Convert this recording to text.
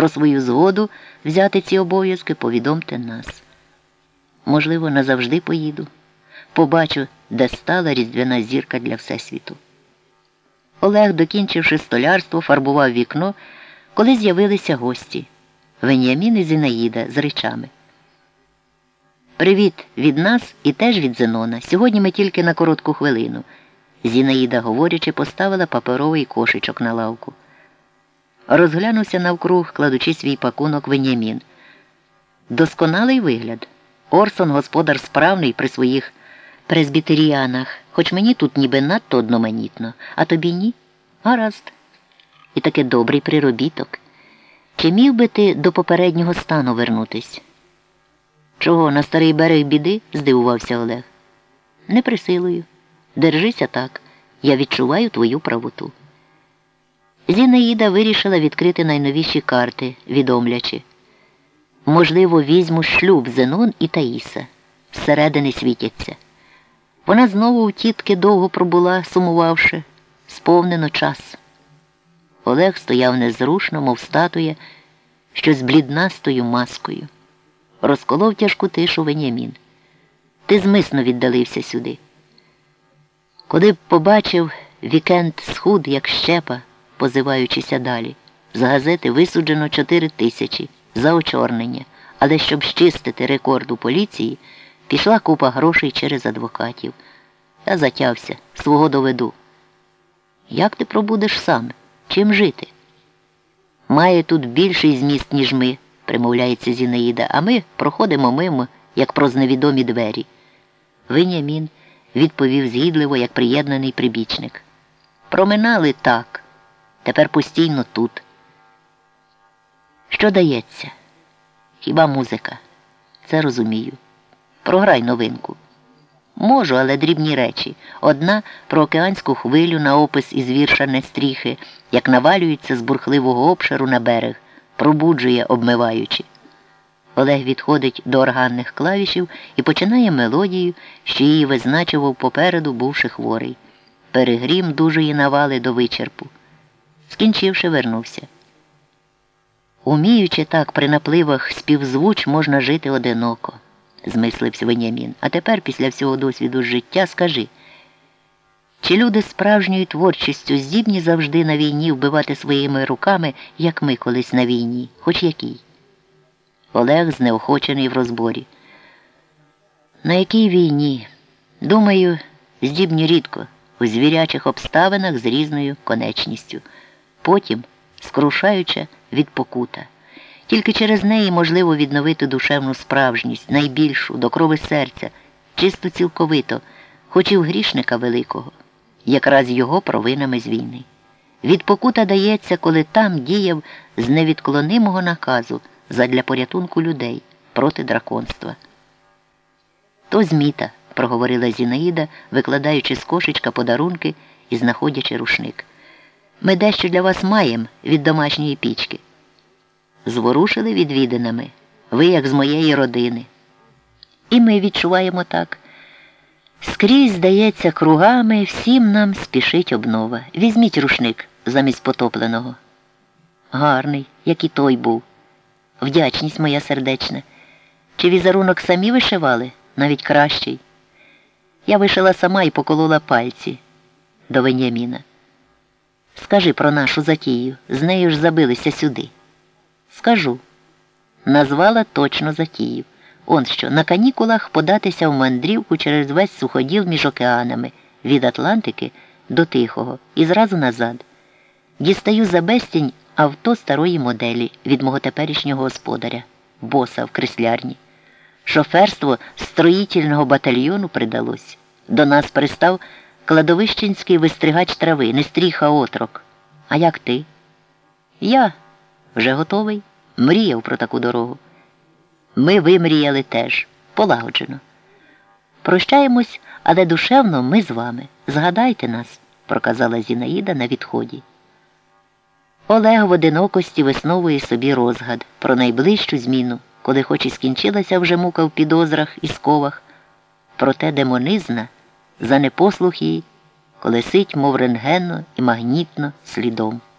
Про свою згоду взяти ці обов'язки повідомте нас. Можливо, назавжди поїду. Побачу, де стала різдвяна зірка для Всесвіту. Олег, докінчивши столярство, фарбував вікно, коли з'явилися гості Веніамін і Зінаїда з речами. Привіт від нас і теж від Зенона. Сьогодні ми тільки на коротку хвилину. Зінаїда, говорячи, поставила паперовий кошечок на лавку. Розглянувся навкруг, кладучи свій пакунок Веніамін. Досконалий вигляд. Орсон господар справний при своїх пресбітеріанах, хоч мені тут ніби надто одноманітно, а тобі ні? Гаразд. І таки добрий приробіток. Чи міг би ти до попереднього стану вернутись? Чого, на старий берег біди? здивувався Олег. Не присилую. Держися так. Я відчуваю твою правоту. Зінаїда вирішила відкрити найновіші карти, відомлячи. Можливо, візьму шлюб Зенон і Таїса. Зсередини світяться. Вона знову у тітки довго пробула, сумувавши, сповнено час. Олег стояв незрушно, мов статуя, що з бліднастою маскою. Розколов тяжку тишу Венямін. Ти змисно віддалився сюди. Коли б побачив вікенд схуд, як щепа, позиваючися далі, з газети висуджено чотири тисячі за очорнення, але щоб щистити рекорд у поліції, пішла купа грошей через адвокатів. Я затявся, свого доведу. Як ти пробудеш сам? Чим жити? Має тут більший зміст, ніж ми, примовляється Зінаїда, а ми проходимо мимо, як про зневідомі двері. Винямін відповів згідливо, як приєднаний прибічник. Проминали так, тепер постійно тут. Що дається? Хіба музика? Це розумію. Програй новинку. Можу, але дрібні речі. Одна про океанську хвилю на опис із вірша Нестріхи, як навалюється з бурхливого обширу на берег, пробуджує, обмиваючи. Олег відходить до органних клавішів і починає мелодію, що її визначував попереду, бувши хворий. Перегрім дужої навали до вичерпу. Скінчивши, вернувся. Уміючи так, при напливах співзвуч можна жити одиноко, змислився Венямін. А тепер, після всього досвіду життя, скажи, чи люди справжньою творчістю здібні завжди на війні вбивати своїми руками, як ми колись на війні, хоч якій? Олег знеохочений в розборі. На якій війні? Думаю, здібні рідко, у звірячих обставинах з різною конечністю. Потім скрушаюча від покута. Тільки через неї можливо відновити душевну справжність, найбільшу, до крови серця, чисто цілковито, хоч і в грішника великого, якраз його провинами з війни. Від покута дається, коли там діяв з невідклонимого наказу задля порятунку людей проти драконства. То зміта, проговорила Зінаїда, викладаючи з кошечка подарунки і знаходячи рушник. Ми дещо для вас маємо від домашньої пічки. Зворушили відвідинами, ви як з моєї родини. І ми відчуваємо так. Скрізь, здається, кругами всім нам спішить обнова. Візьміть рушник замість потопленого. Гарний, як і той був. Вдячність моя сердечна. Чи візерунок самі вишивали, навіть кращий. Я вишила сама і поколола пальці до Веняміна. Скажи про нашу затію, з нею ж забилися сюди. Скажу. Назвала точно затію. Он що, на канікулах податися в мандрівку через весь суходіл між океанами від Атлантики до Тихого і зразу назад. Дістаю за безстінь авто старої моделі від мого теперішнього господаря, боса в креслярні. Шоферство строїтельного батальйону придалось. До нас пристав кладовищенський вистригач трави, не стріха отрок. А як ти? Я вже готовий, мріяв про таку дорогу. Ми вимріяли теж, полагоджено. Прощаємось, але душевно ми з вами. Згадайте нас, проказала Зінаїда на відході. Олег в одинокості висновує собі розгад про найближчу зміну, коли хоч і скінчилася вже мука в підозрах і сковах, проте демонизна за непослухи колесить, мов рентгенно і магнітно слідом.